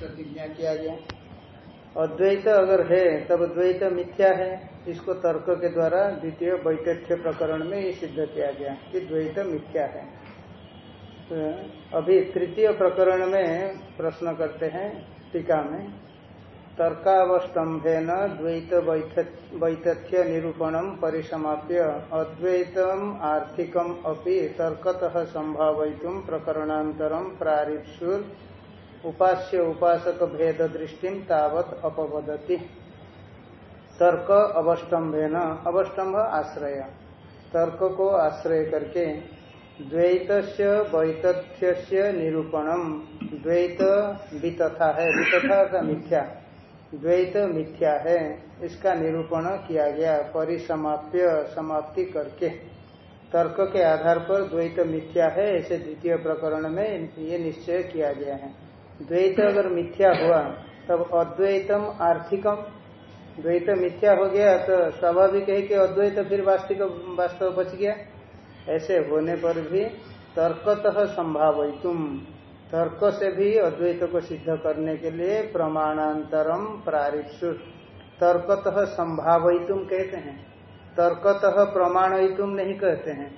प्रतिज्ञा किया गया। अद्वैत अगर है, तब द्वैत मिथ्या है। इसको तर्क के द्वारा द्वितीय वैतथ्य प्रकरण में ये सिद्ध किया गया कि द्वैत मिथ्या है। तो अभी तृतीय प्रकरण में प्रश्न करते हैं, टीका में। तर्कावस्तंभेन द्वैत वैतथ्य निरूपणम परिसमाप्य अद्वैतम आर्थिकम अपि तर्कतः संभावित प्रकरणांतरम प्रारिप्सुर उपास्य उपासक भेद दृष्टि तावत अपवदति। तर्क अवस्तंभेन, अवस्तंभ आश्रय। तर्क को आश्रय करके द्वैत वैतथ्य निरूपणम द्वैत वितथा है, वितथा का मिथ्या, द्वैत मिथ्या है, इसका निरूपण किया गया, परिसमाप्य समाप्ति करके। तर्क के आधार पर द्वैत मिथ्या है ऐसे द्वितीय प्रकरण में ये निश्चय किया गया है। द्वैत अगर मिथ्या हुआ, तब अद्वैतम आर्थिकम। द्वैत मिथ्या हो गया तो स्वाभाविक है कि अद्वैत फिर वास्तविक, वास्तव बच गया। ऐसे होने पर भी तर्कतः संभावितुम तर्क से भी अद्वैत को सिद्ध करने के लिए प्रमाणांतरम प्रारिप्सु। तर्कतः संभावितुम कहते हैं। तर्कतः प्रमाणितुम नहीं कहते हैं।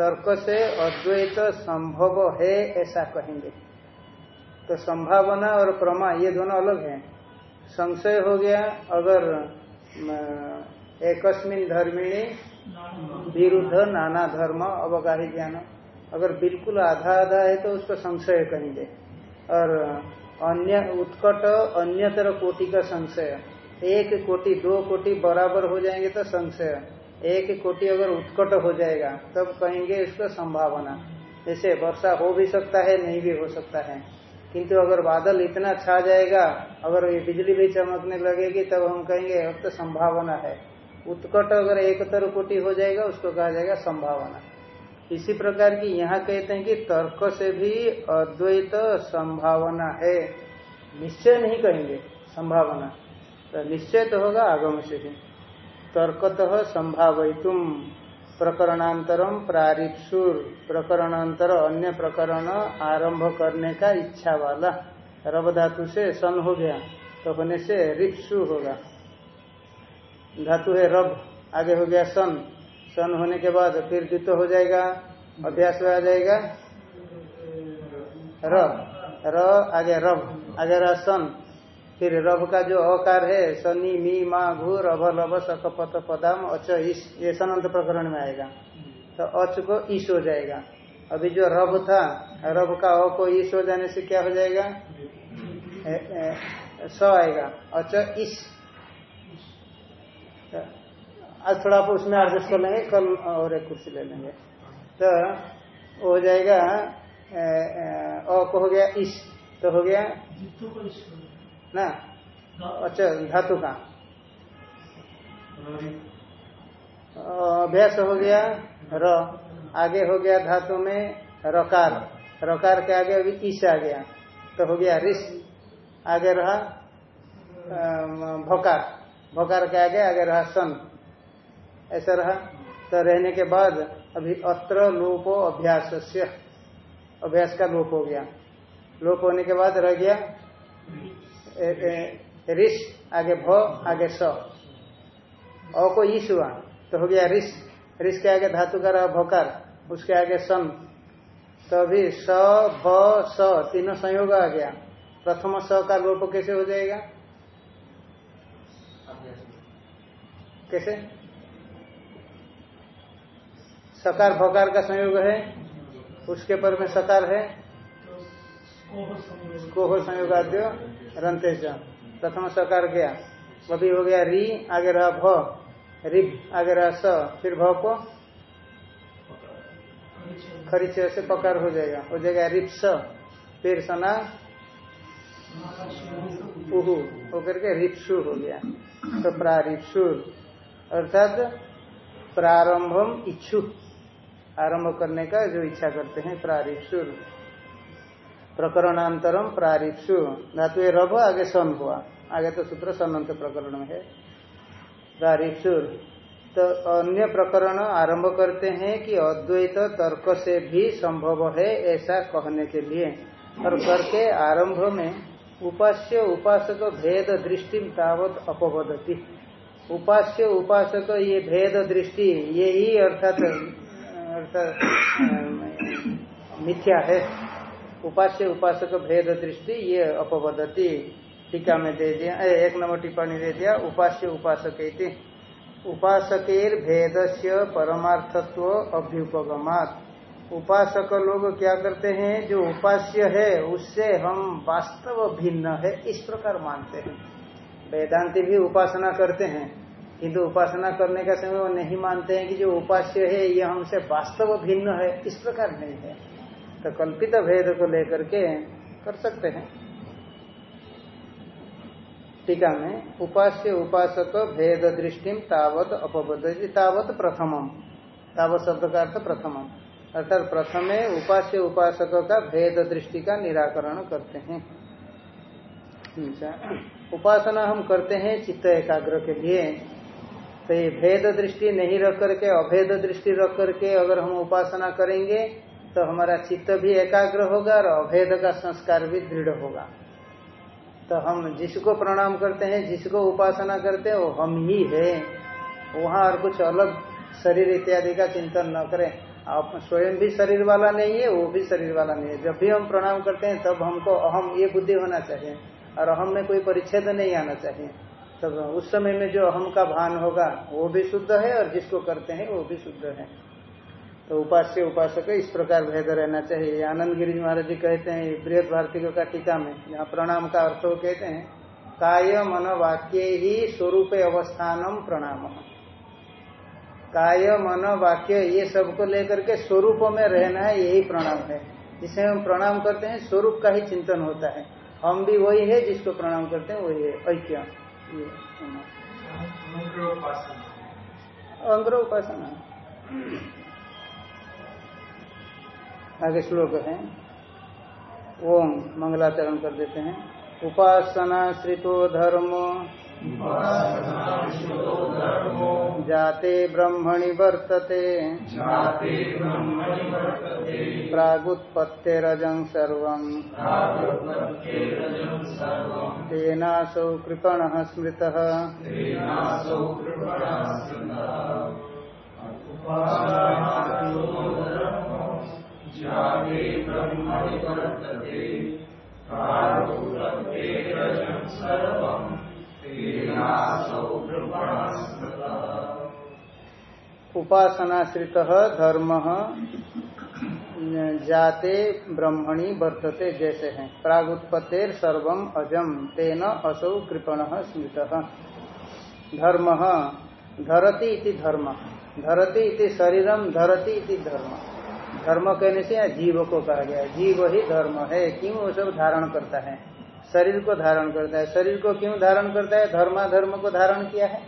तर्क से अद्वैत संभव है ऐसा कहेंगे। तो संभावना और प्रमा, ये दोनों अलग हैं। संशय हो गया अगर एकस्मिन धर्मिणी विरुद्ध नाना धर्म, अवगाही ज्ञान। अगर बिल्कुल आधा आधा है तो उसको संशय कहेंगे और अन्य उत्कट अन्यतर कोटि का संशय। एक कोटि, दो कोटि बराबर हो जाएँगे तो संशय। एक कोटि अगर उत्कट हो जाएगा, तब कहेंगे इसका संभावना। जैसे वर्षा हो भी सकता है, नहीं भी हो सकता है। किंतु अगर बादल इतना छा जाएगा, अगर ये बिजली भी चमकने लगेगी, तब हम कहेंगे, अब तो संभावना है। उत्कट अगर एक तरह हो जाएगा, उसको कहा जाएगा संभावना। इसी प्रकार की यहाँ कहते हैं कि तर्क से भी अद्वैत संभावना है। निश्चय नहीं कहेंगे, संभावना। तो निश्चय तो होगा आगम से ही तर्कतः संभावितुम प्रकरणांतरम प्रारिप्सुर प्रकरणांतर अन्य प्रकरण आरंभ करने का इच्छा वाला। रब धातु से सन हो गया तो होने से रिप्सु होगा। धातु है रब, आगे हो गया सन। सन होने के बाद फिर द्वित हो जाएगा, अभ्यास में आ जाएगा। र र, आगे रब, आगे रहा सन। फिर रब का जो अकार है सनी मी, मा, घू, रभ, लभ, सकपत, पदाम, अच, इस, ये सनंत प्रकरण में आएगा। तो अच को ईश हो जाएगा। अभी जो रब था रब का अ को ईश हो जाने से क्या हो जाएगा? स आएगा। अच, इस। आज थोड़ा आप उसमें एडजस्ट कर लेंगे, कल और एक कुर्सी ले लेंगे। तो हो जाएगा अ को हो गया इस तो हो गया। ना? अच्छा धातु का। अभ्यास हो गया र। आगे हो गया धातु में रकार। रकार के आगे अभी ईश आ गया। तो हो गया रिस आगे रहा भोकार। भोकार के आगे आगे रहा सन। ऐसा रहा। तो रहने के बाद अभी अत्र लोपो अभ्यास अभ्यास का लोप हो गया। लोप होने के बाद रह गया ऋष आगे भ, आगे स। अ को ईश हुआ तो हो गया ऋष ऋष के आगे धातु का रहा भोकार, उसके आगे सन तो अभी स, भ, स, तीनों संयोग आ गया। प्रथम स का लोप कैसे हो जाएगा? कैसे? सकार, भकार का संयोग है। उसके पर में सकार है। कोह संयोगाद्य रंते प्रथम सकार गया। अभी हो गया री, आगे रहा भ। रिब आगे रहा स, फिर भ को खरीच से पकार हो जाएगा। हो जाएगा रिप स, फिर सना उहु। होकर के रिप्सु हो गया। तो प्रारिप्सुर अर्थात प्रारंभम इच्छु। आरंभ करने का जो इच्छा करते हैं प्रारिप्सुर प्रकरणांतरम प्रारिप्सु। धातु रभ आगे सन हुआ। आगे तो सूत्र सनंत प्रकरण में है। प्रारिप्सुर तो अन्य प्रकरण आरंभ करते हैं कि अद्वैत तर्क से भी संभव है ऐसा कहने के लिए। और करके आरंभ में उपास्य उपासक भेद दृष्टि तावत अपवदती। उपास्य उपासक ये भेद दृष्टि यही अर्थात अर्थात मिथ्या है। उपास्य उपासक भेद दृष्टि, ये अपवदती। टीका में दे दिया। एक नंबर टिप्पणी दे दिया। उपास्य उपासक उपासकेर भेद से परमार्थत्व अभ्युपगमात। उपासक लोग क्या करते हैं? जो उपास्य है, उससे हम वास्तव भिन्न है, इस प्रकार मानते हैं। वेदांति भी उपासना करते हैं, किंतु उपासना करने का समय वो नहीं मानते हैं कि जो उपास्य है, ये हमसे वास्तव भिन्न है, इस प्रकार नहीं है। तो कल्पित भेद को लेकर के कर सकते हैं। टीका में उपास्य उपासक भेद दृष्टि तावत अपबद्ध तावत प्रथमम। तावत शब्द का अर्थ प्रथमम। अर्थात प्रथमे उपास्य उपासक का भेद दृष्टि का निराकरण करते हैं। अच्छा, उपासना हम करते हैं चित्त एकाग्र के लिए। तो ये भेद दृष्टि नहीं रख करके अभेद दृष्टि रख करके अगर हम उपासना करेंगे तो हमारा चित्त भी एकाग्र होगा और अभेद का संस्कार भी दृढ़ होगा। तो हम जिसको प्रणाम करते हैं, जिसको उपासना करते हैं, वो हम ही है। वहाँ और कुछ अलग शरीर इत्यादि का चिंतन न करें। आप स्वयं भी शरीर वाला नहीं है, वो भी शरीर वाला नहीं है। जब भी हम प्रणाम करते हैं, तब हमको अहम ये बुद्धि होना चाहिए और अहम में कोई परिच्छेद नहीं आना चाहिए। तब उस समय में जो अहम का भान होगा, वो भी शुद्ध है और जिसको करते हैं, वो भी शुद्ध है। तो उपास्य उपासक इस प्रकार भेद रहना चाहिए। आनंद गिरी महाराज जी कहते हैं बृहद भारती का टीका में यहाँ प्रणाम का अर्थ वो कहते हैं काय मन वाक्य ही स्वरूप अवस्थानम प्रणाम। काय मन वाक्य ये सबको लेकर के स्वरूप में रहना है यही प्रणाम है। जिसे हम प्रणाम करते हैं स्वरूप का ही चिंतन होता है। हम भी वही है जिसको प्रणाम करते हैं वही है। ऐक्य। अंग्र उपासना आगे श्लोक है। ओम मंगलाचरण कर देते हैं। उपासना श्रितो धर्म। जाते ब्रह्मणि वर्तते। प्रागुत्पत्तेरजं सर्वम् तेनासौ कृपणः स्मृतः। जाते उपासनाश्रित धर्म, जाते ब्रह्मणी वर्तते जैसे हैं। प्रागुत्पत्तेर सर्वम अजम तेन असौ कृपण स्मृत। धर्म, धरती इति धर्म, धरती इति शरीरम धरती इति धर्म। धर्म कहने से जीव को कहा गया जीव ही धर्म है। क्यों वो सब धारण करता है? शरीर को धारण करता है। शरीर को क्यों धारण करता है? धर्मा धर्म को धारण किया है।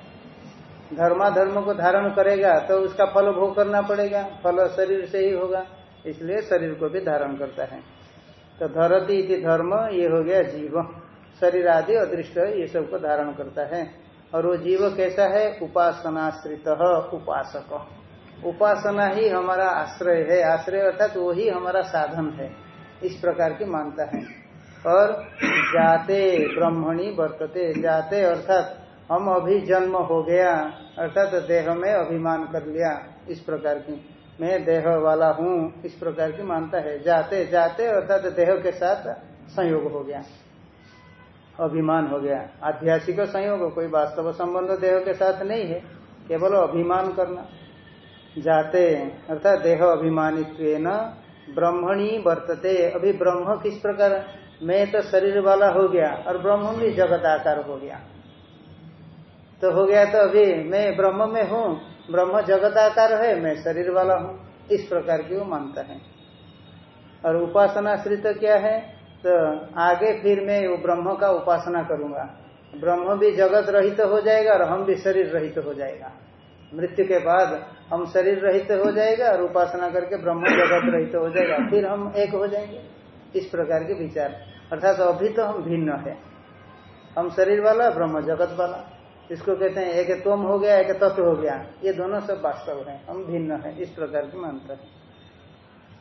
धर्मा धर्म को धारण करेगा तो उसका फल भोग करना पड़ेगा। फल शरीर से ही होगा, इसलिए शरीर को भी धारण करता है। तो धरती इति धर्म, ये हो गया जीव। शरीर आदि अदृष्ट ये सबको धारण करता है। और वो जीव कैसा है? उपासनाश्रित, उपासक। उपासना ही हमारा आश्रय है। आश्रय अर्थात वो ही हमारा साधन है। इस प्रकार की मानता है। और जाते ब्रह्मणी वर्तते, जाते अर्थात हम अभी जन्म हो गया, अर्थात देह में अभिमान कर लिया, इस प्रकार की। मैं देह वाला हूँ, इस प्रकार की मानता है। जाते जाते अर्थात देह के साथ संयोग हो गया। अभिमान हो गया। आध्यात्मिक संयोग, कोई वास्तव संबंध देह के साथ नहीं है। केवल अभिमान करना। जाते अर्थात देह अभिमानित्व ब्रह्मणी वर्तते। अभी ब्रह्म किस प्रकार? मैं तो शरीर वाला हो गया और ब्रह्म भी जगत आकार हो गया। तो हो गया तो अभी मैं ब्रह्म में हूँ, ब्रह्म जगत आकार है, मैं शरीर वाला हूँ। इस प्रकार की वो मानता है। और उपासनाश्रित क्या है? तो आगे फिर मैं वो ब्रह्म का उपासना करूँगा। ब्रह्म भी जगत रहित तो हो जाएगा और हम भी शरीर रहित तो हो जाएगा। मृत्यु के बाद हम शरीर रहित हो जाएगा और उपासना करके ब्रह्म जगत रहित हो जाएगा, फिर हम एक हो जाएँगे। इस प्रकार के विचार। अर्थात अभी तो हम भिन्न है। हम शरीर वाला, ब्रह्म जगत वाला। इसको कहते हैं, एक तुम हो गया, एक तत्व हो गया। ये दोनों सब वास्तव है। हम भिन्न है, इस प्रकार की मानता है।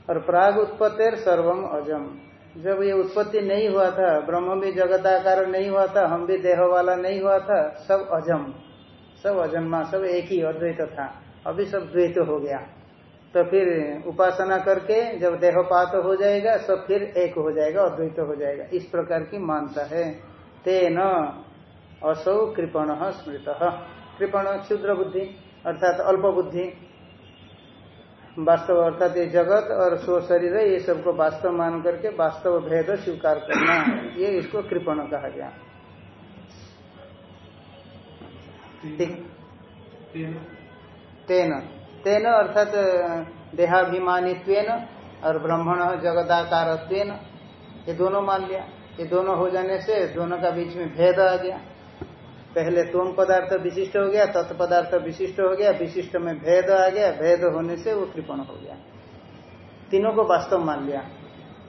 और प्राग उत्पत्तिर सर्वम अजम। जब ये उत्पत्ति नहीं हुआ था, ब्रह्म भी जगताकार नहीं हुआ था, हम भी देह वाला नहीं हुआ था, सब अजम। सब अजन्मा, सब एक ही अद्वैत था। अभी सब द्वैत हो गया। तो फिर उपासना करके जब देहपात हो जाएगा, सब फिर एक हो जाएगा, अद्वैत हो जाएगा। इस प्रकार की मानता है। तेन असौ कृपण स्मृत। कृपण क्षुद्र बुद्धि, अर्थात अल्प बुद्धि। वास्तव अर्थात ये जगत और स्व शरीर, ये सबको वास्तव मान करके वास्तव भेद स्वीकार करना। ये इसको कृपण कहा गया। तेन। तेन। अर्थात देहाभिमानित्व और ब्रह्मण जगदाकार ये दोनों मान लिया। ये दोनों हो जाने से दोनों का बीच में भेद आ गया। पहले तुम पदार्थ विशिष्ट हो गया तत्पदार्थ विशिष्ट हो गया विशिष्ट में भेद आ गया भेद होने से वो कृपण हो गया। तीनों को वास्तव मान लिया।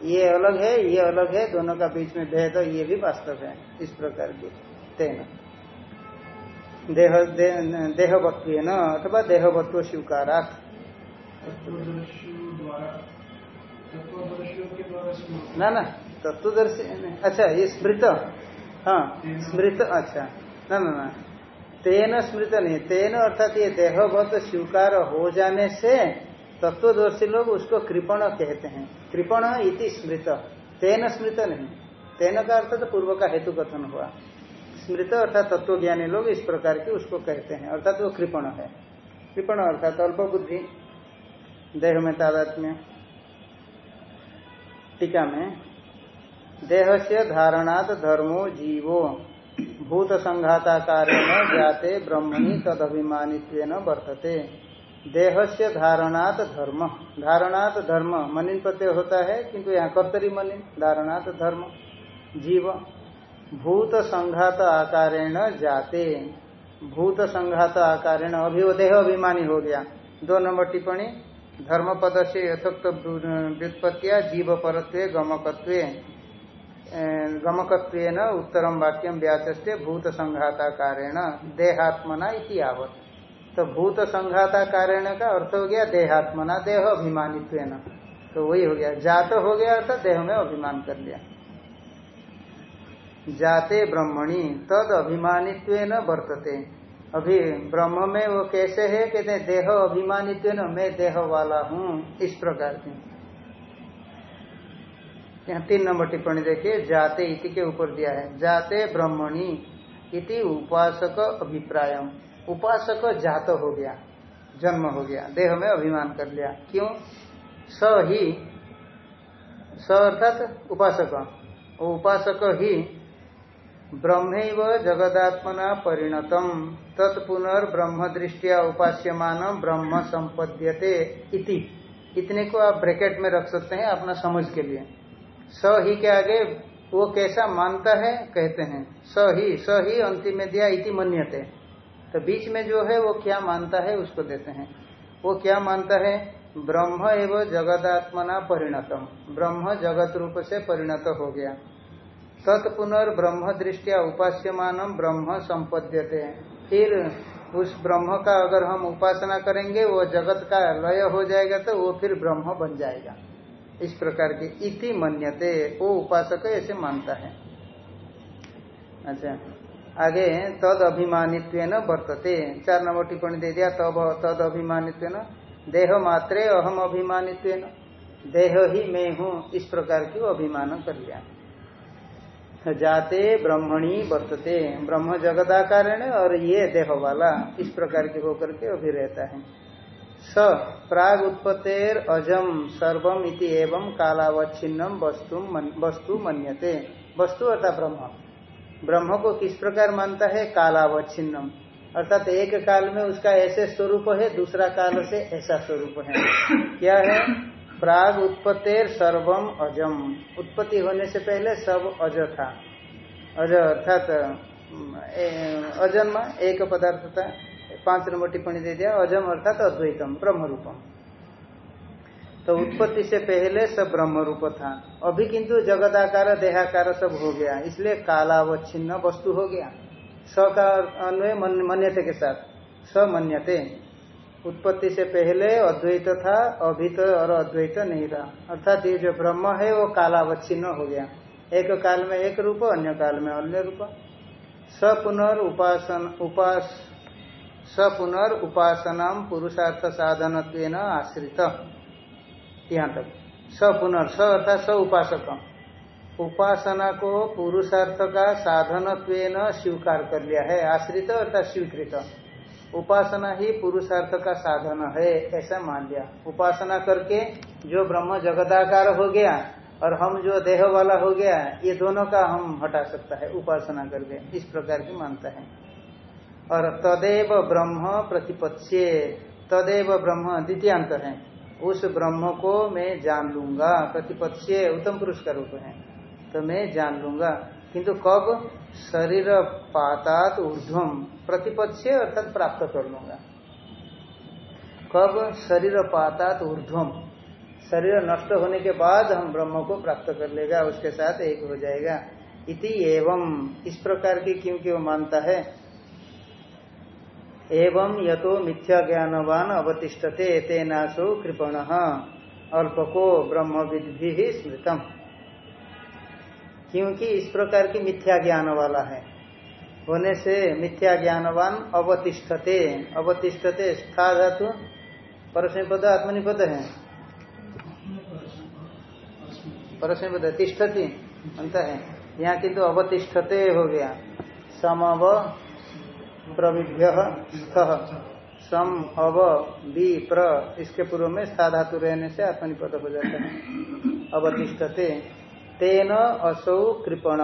ये अलग है ये अलग है दोनों का बीच में भेद ये भी वास्तव है इस प्रकार की। तेन। देह देहवत्व न अथवा देहवत्व स्वीकारात। ना ना तत्वदर्शी अच्छा ये स्मृत। हाँ स्मृत अच्छा। ना ना ना। तेन स्मृत नहीं तेन अर्थात ये देहवत स्वीकार हो जाने से तत्वदर्शी लोग उसको कृपण कहते हैं। कृपण इति स्मृत। तेन स्मृत नहीं। तेन का अर्थ तो पूर्व का हेतु कथन हुआ। स्मृत अर्थात तत्वज्ञानी लोग इस प्रकार के उसको कहते हैं। अर्थात वो कृपण है। कृपण अर्थात अल्प बुद्धि, देह में तादात्म्य टीका में देह से धारणात धर्मो जीवो, भूत संघाताकार जाते ब्रह्मणि तद अभिमानित्व वर्तते। देह से धारणात धर्म। धारणात धर्म मनिन प्रत्यय होता है, किंतु यहाँ कर्तरी मनिन, धारणात धर्म, जीव। भूत संघात आकारेण जाते। भूत संघात आकारेण अभी वो देह अभिमानी हो गया। दो नंबर टिप्पणी। धर्म पद से यथोक्त व्युत्पत्तिया जीव परत्व गमकत्व। गमकत्व न उत्तरम वाक्यम व्याचस्ते भूत संघाताकारेण देहात्मना आवत तो भूत संघाताकारेण का अर्थ हो गया देहात्मना, देह अभिमानित्व तो वही हो गया। जात हो गया अर्थात देह में अभिमान कर लिया। जाते ब्रह्मणि, तद अभिमानित्व वर्तते। अभी ब्रह्म में वो कैसे है? कहते देह अभिमानित्व मैं देह वाला हूँ। इस प्रकार की यहाँ तीन नंबर टिप्पणी देखिए, जाते इति के ऊपर दिया है। जाते ब्रह्मणी इति उपासक अभिप्राय उपासक जात हो गया, जन्म हो गया, देह में अभिमान कर लिया। क्यों? स ही, स अर्थात उपासक। उपासक ही ब्रह्म जगदात्मना परिणतम। तत्पुनर्ब्रह्म दृष्टिया उपास्यमान ब्रह्म संपद्यते इति। इतने को आप ब्रैकेट में रख सकते हैं अपना समझ के लिए। स ही के आगे वो कैसा मानता है, कहते हैं, स ही स ही अंतिम में दिया इति मन्यते। तो बीच में जो है वो क्या मानता है उसको देते हैं। वो क्या मानता है? ब्रह्म एवं जगदात्मना परिणतम। ब्रह्म जगत रूप से परिणत हो गया। तत्पुनर्ब्रह्म दृष्टिया उपास्यमान ब्रह्म संपद्यते। फिर उस ब्रह्म का अगर हम उपासना करेंगे, वो जगत का लय हो जाएगा तो वो फिर ब्रह्म बन जाएगा। इस प्रकार के इति मन्यते, वो उपासक ऐसे मानता है। अच्छा आगे तद अभिमानित्व वर्तते। चार नंबर टिप्पणी दे दिया, तब तद अभिमानित्व देह मात्रे अहम अभिमानित्व देह ही मैं हूँ, इस प्रकार की अभिमान कर लिया। जाते ब्रह्मणी वर्तते। ब्रह्म जगदाकार और ये देह वाला इस प्रकार के होकर के अभी रहता है। स प्राग उत्पत्तेर अजम सर्वम इति एवं कालावच्छिन्नम वस्तु मन, वस्तु मन्यते। वस्तु अर्थात ब्रह्म। ब्रह्म को किस प्रकार मानता है? कालावच्छिन्नम। अर्थात एक काल में उसका ऐसे स्वरूप है दूसरा काल से ऐसा स्वरूप है। क्या है? प्राग उत्पत्तेर सर्वम अजम। उत्पत्ति होने से पहले सब अज था। अज अर्थात अजन्म, एक पदार्थ था। पाँच नंबर टिप्पणी दे दिया, अजम अर्थात अद्वैतम ब्रह्म रूपम तो उत्पत्ति से पहले सब ब्रह्म रूप था। अभी किंतु जगदाकार, देहाकार सब हो गया। इसलिए कालावच्छिन्न वस्तु हो गया। स का अन्वय मन्यते के साथ। स मन्यते। उत्पत्ति से पहले अद्वैत था अभी तो और अद्वैत नहीं था। अर्थात ये जो ब्रह्म है, वो कालावच्छिन्न हो गया। एक काल में एक रूप, अन्य काल में अन्य रूप। सपुनर उपासन उपास उपासना पुरुषार्थ साधन आश्रित। यहाँ तक। सपुनर, स अर्थात स उपासक उपासना को पुरुषार्थ का साधन स्वीकार कर लिया है, आश्रित अर्थात स्वीकृत। उपासना ही पुरुषार्थ का साधन है, ऐसा मान लिया। उपासना करके जो ब्रह्म जगदाकार हो गया और हम जो देह वाला हो गया, ये दोनों का हम हटा सकता है, उपासना करके। इस प्रकार की मानता है। और तदेव ब्रह्म प्रतिपत्स्य, तदेव ब्रह्म द्वितीयांत है। उस ब्रह्म को मैं जान लूँगा। प्रतिपत्स्य उत्तम पुरुष का रूप है। तो मैं जान लूँगा। किंतु कब? शरीर पातात ऊर्ध्वम प्रतिपक्ष अर्थात प्राप्त कर लूँगा कब? शरीर पातात ऊर्ध्वम शरीर नष्ट होने के बाद हम ब्रह्म को प्राप्त कर लेगा, उसके साथ एक हो जाएगा। इति एवं। इस प्रकार की क्योंकि वो मानता है? एवं यतो मिथ्या ज्ञानवान अवतिष्ठते तेनासो कृपण। अल्पको ब्रह्म विधि स्मृतम। क्योंकि इस प्रकार की मिथ्या ज्ञान वाला है। होने से मिथ्या ज्ञानवान अवतिष्ठते अवतिष्ठते स्था धातु परस्मी पद आत्मनि है। परस्मी पद तिष्ठती अंत है। यहाँ किंतु तो अवतिष्ठते हो गया। समव प्रविभ्य सम अव बी प्र इसके पूर्व में स्था धातु रहने से आत्मनिपद हो जाता है। अवतिष्ठते तेन असौ कृपण।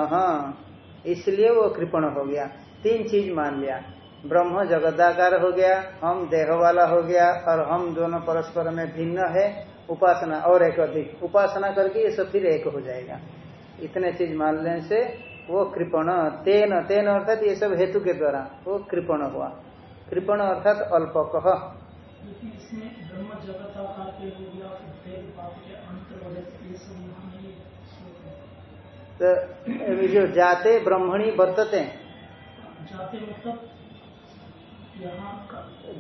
इसलिए वो कृपण हो गया। तीन चीज़ मान लिया। ब्रह्म जगदाकार हो गया, हम देह वाला हो गया, और हम दोनों परस्पर में भिन्न है, उपासना और एक अधिक। उपासना करके ये सब फिर एक हो जाएगा। इतने चीज़ मान लेने से वो कृपण, तेन तेन अर्थात ये सब हेतु के द्वारा वो कृपण हुआ। कृपण अर्थात अल्पक ब्रह्म जगत तो जो जाते ब्रह्मणी वर्तते मतलब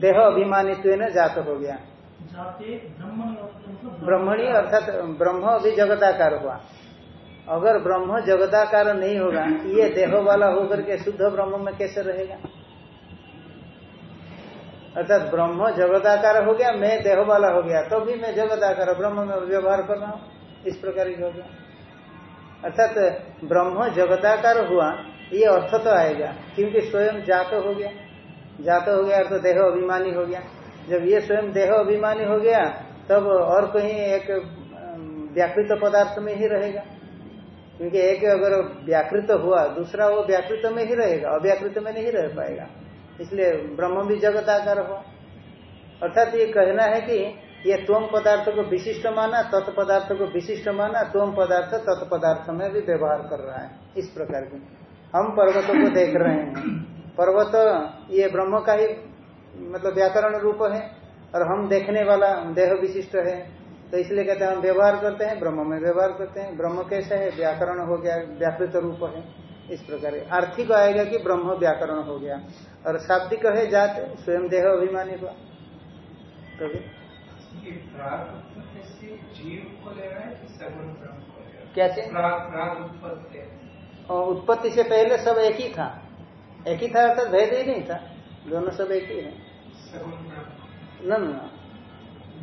देह अभिमानित्व न जात हो गया। मतलब ब्रह्मणी अर्थात ब्रह्म अभी जगदाकार हुआ। अगर ब्रह्म जगदाकार नहीं होगा ये देह वाला होकर के शुद्ध ब्रह्म में कैसे रहेगा? अर्थात ब्रह्म जगदाकार हो गया मैं देह वाला हो गया तो भी मैं जगदाकार ब्रह्म में व्यवहार कर रहा हूँ। इस प्रकार की हो गया। अर्थात ब्रह्म जगदाकार हुआ, ये अर्थ तो आएगा, क्योंकि स्वयं जात हो गया। जात हो गया तो देह अभिमानी हो गया। जब ये स्वयं देह अभिमानी हो गया, तब और कहीं एक व्याकृत पदार्थ में ही रहेगा। क्योंकि एक अगर व्याकृत हुआ, दूसरा वो व्याकृत में ही रहेगा, अव्याकृत में नहीं रह पाएगा। इसलिए ब्रह्म भी जगत आकार हो अर्थात ये कहना है कि ये तोम पदार्थ को विशिष्ट माना तत्पदार्थ को विशिष्ट माना तोम पदार्थ तत्पदार्थ में भी व्यवहार कर रहा है, इस प्रकार की। हम पर्वतों को देख रहे हैं। पर्वत ये ब्रह्म का ही मतलब व्याकरण रूप है, और हम देखने वाला देह विशिष्ट है। तो इसलिए कहते हैं, हम व्यवहार करते हैं, ब्रह्म में व्यवहार करते हैं। ब्रह्म कैसे है? व्याकरण हो गया व्याकृत रूप है, इस प्रकार आर्थिक आएगा कि ब्रह्म व्याकरण हो गया। और शाब्दिक है जात, स्वयं देह अभिमानी हुआ। तो क्या उत्पत्ति से पहले सब एक ही था। एक ही था अर्थात भेद ही नहीं था। दोनों सब एक ही है। न न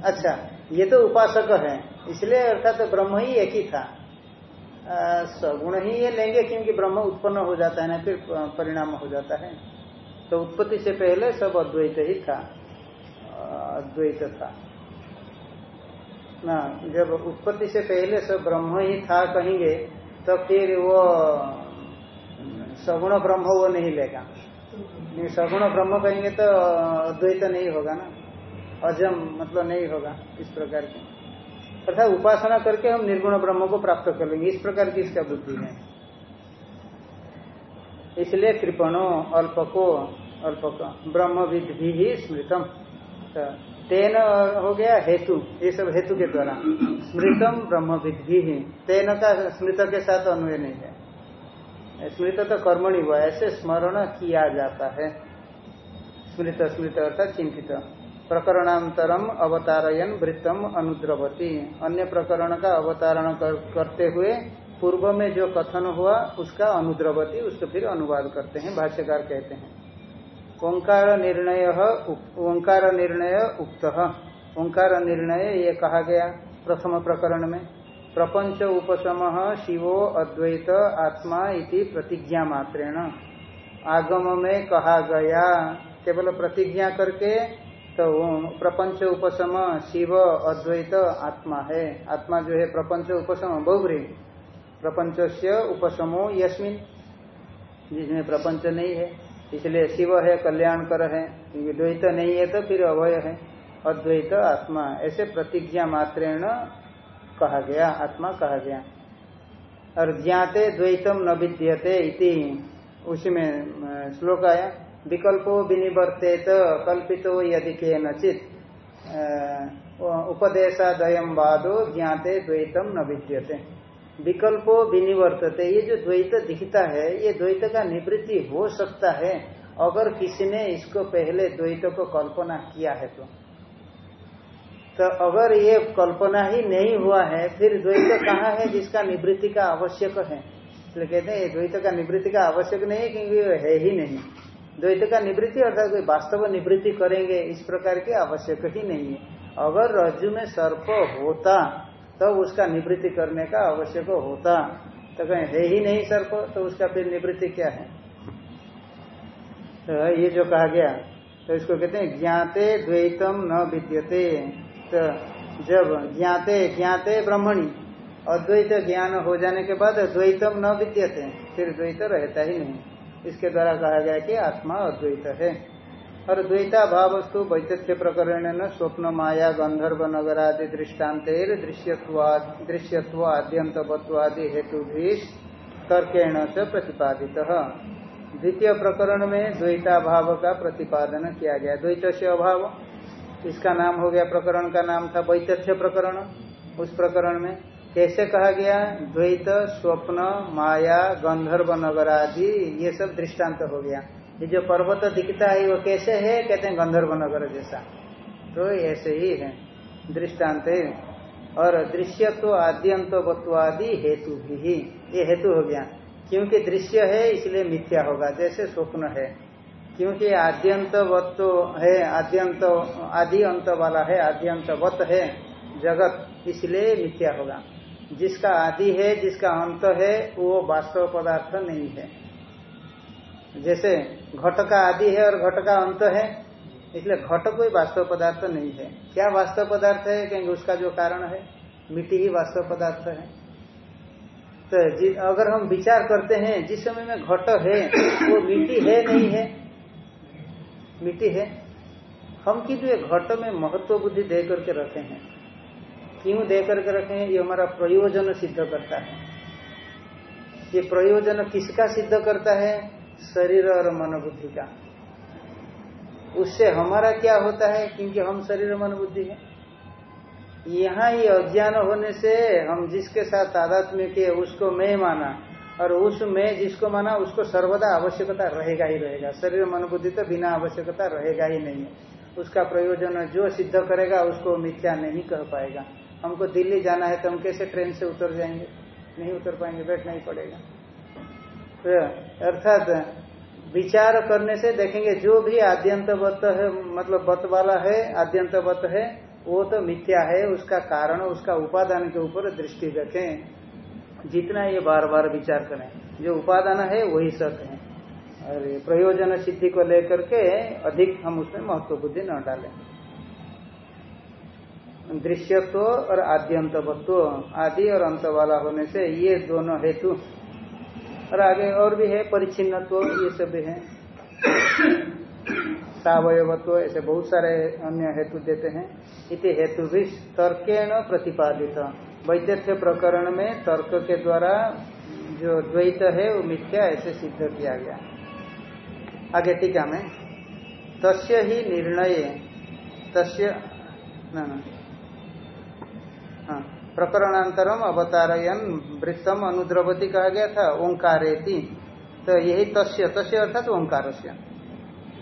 अच्छा ये तो उपासक है। इसलिए अर्थात तो ब्रह्म ही एक ही था। सगुण ही ये लेंगे क्योंकि ब्रह्म उत्पन्न हो जाता है ना फिर परिणाम हो जाता है। तो उत्पत्ति से पहले सब अद्वैत ही था। अद्वैत था। ना, जब उत्पत्ति से पहले सब ब्रह्म ही था कहेंगे तो फिर वो, सगुण ब्रह्म वो नहीं लेगा। सगुण ब्रह्म कहेंगे तो अद्वैत नहीं होगा ना। अजम मतलब नहीं होगा इस प्रकार की। अर्थात उपासना करके हम निर्गुण ब्रह्म को प्राप्त कर लेंगे। इस प्रकार की इसका बुद्धि है। इसलिए कृपणो अल्पको, अल्पक ब्रह्म विधि ही स्मृतम। तो तेन हो गया हेतु ये सब हेतु के द्वारा। स्मृतम ब्रह्म विधि ही। तेन का स्मृत के साथ अन्वय नहीं है। स्मृत तो कर्मणि हुआ ऐसे स्मरण किया जाता है। स्मृत स्मृत अर्थात चिंतित। प्रकरणांतरम अवतारयन वृत्तम अनुद्रवती। अन्य प्रकरण का अवतारण कर, करते हुए पूर्व में जो कथन हुआ उसका अनुद्रवती उसको फिर अनुवाद करते हैं भाष्यकार कहते हैं। ओंकार निर्णय ओंकार निर्णय उक्त। ओंकार निर्णय ये कहा गया प्रथम प्रकरण में, प्रपंच उपशम शिवो अद्वैत आत्मा इति प्रतिज्ञा मात्रेण। आगम में कहा गया, केवल प्रतिज्ञा करके तो प्रपंच उपशम शिव अद्वैत आत्मा है। आत्मा जो है प्रपंच उपशम, बहुग्री। प्रपंच से उपशमो यस्मिन। जिसमें प्रपंच नहीं है। इसलिए शिव है कल्याण कर है, क्योंकि द्वैत नहीं है तो फिर अवय है, अद्वैत आत्मा। ऐसे प्रतिज्ञा मात्रेण कहा गया, आत्मा कहा गया। और ज्ञाते द्वैतम न विद्यते इति। उसी में श्लोक आया, विकल्पो विनिवर्तेत, कल्पितो यदि के नचित उपदेशादयम वादो ज्ञाते द्वैतम न विद्यते। विकल्पो विनिवर्तते। ये जो द्वैत दिखता है, ये द्वैत का निवृत्ति हो सकता है, अगर किसी ने इसको पहले द्वैत को कल्पना किया है तो। तो अगर ये कल्पना ही नहीं हुआ है, फिर द्वैत कहाँ है जिसका निवृत्ति का आवश्यक है? इसलिए कहते हैं द्वैत का निवृत्ति का आवश्यक नहीं है, क्योंकि है ही नहीं। द्वैत का निवृत्ति अर्थात कोई वास्तव निवृत्ति करेंगे, इस प्रकार की आवश्यक ही नहीं है। अगर रज्जु में सर्प होता तो उसका निवृत्ति करने का आवश्यक होता। तो कहें, है ही नहीं सर्प तो उसका फिर निवृत्ति क्या है? तो ये जो कहा गया तो इसको कहते हैं, ज्ञाते द्वैतम न विद्यते। तो जब ज्ञाते ज्ञाते ब्रह्मणी, अद्वैत ज्ञान हो जाने के बाद द्वैतम न विद्यते, फिर द्वैत रहता ही नहीं। इसके द्वारा कहा गया कि आत्मा अद्वैत है। और द्वैता भावस्तु वैतथ्य प्रकरण न स्वप्न माया, गंधर्व नगर आदि दृष्टान्तर दृश्यत्व आद्यंतवत्वादि हेतु भी तर्केण से प्रतिपादित। द्वितीय प्रकरण में द्वैता भाव का प्रतिपादन किया गया। द्वैत से अभाव। इसका नाम हो गया प्रकरण का नाम था वैतथ्य प्रकरण। उस प्रकरण में कैसे कहा गया? द्वैत, स्वप्न, माया, गंधर्व नगर आदि ये सब दृष्टांत हो गया। ये जो पर्वत दिखता है, वो कैसे है? कहते हैं गंधर्व नगर जैसा। तो ऐसे ही है दृष्टांत और दृश्य तो आद्यंत वत्वादि हेतु भी ये हेतु हो गया। क्योंकि दृश्य है, इसलिए मिथ्या होगा। जैसे स्वप्न है। क्योंकि आद्यंत वत्व है, आद्यंत, आदि अंत वाला है, आद्यंत वत है, जगत। इसलिए मिथ्या होगा। जिसका आदि है, जिसका अंत है, वो वास्तव पदार्थ नहीं है। जैसे घट का आदि है और घट का अंत है, इसलिए घट कोई वास्तव पदार्थ नहीं है। क्या वास्तव पदार्थ है क्योंकि उसका जो कारण है? मिट्टी ही वास्तव पदार्थ है। तो अगर हम विचार करते हैं, जिस समय में घट है, वो मिट्टी है नहीं है? मिट्टी है। हम किंतु ये घट में महत्व बुद्धि दे करके रखे हैं, क्यों दे करके रखे हैं? ये हमारा प्रयोजन सिद्ध करता है। ये प्रयोजन किसका सिद्ध करता है? शरीर और मनोबुद्धि का। उससे हमारा क्या होता है? क्योंकि हम शरीर मन बुद्धि है। यहाँ ये अज्ञान होने से हम जिसके साथ तादात्म्य किए उसको मैं माना। और उस मैं जिसको माना, उसको सर्वदा आवश्यकता रहेगा ही रहेगा। शरीर मन बुद्धि तो बिना आवश्यकता रहेगा ही नहीं है। उसका प्रयोजन जो सिद्ध करेगा, उसको मिथ्या नहीं कह पाएगा। हमको दिल्ली जाना है तो हम कैसे ट्रेन से उतर जाएँगे? नहीं उतर पाएँगे, बैठना ही पड़ेगा। अर्थात विचार करने से देखेंगे, जो भी आद्यंतवत है मतलब वत वाला है आद्यंत आद्यंतवत है, वो तो मिथ्या है, उसका कारण, उसका उपादान के ऊपर दृष्टि रखें। जितना ये बार बार विचार करें, जो उपादान है, वही सत्य है। और प्रयोजन सिद्धि को लेकर के अधिक हम उसमें महत्व बुद्धि न डालें। दृश्यत्व और आद्यंतवत्व, आदि और अंत वाला होने से ये दोनों हेतु और आगे और भी है परिचिन्नत्व ये सब भी है। सावयवत्व, ऐसे बहुत सारे अन्य हेतु देते हैं। इति हेतु भी तर्केण प्रतिपादित। वैद्यथ्य प्रकरण में तर्क के द्वारा जो द्वैत है, वो मिथ्या, ऐसे सिद्ध किया गया। आगे टीका में। तस्य ही निर्णय। तस्य न। हाँ। प्रकरणांतरम अवतारयन वृत्तम अनुद्रवती कहा गया था, ओंकारेति। तो यही तस्य तस्य अर्थात ओंकार से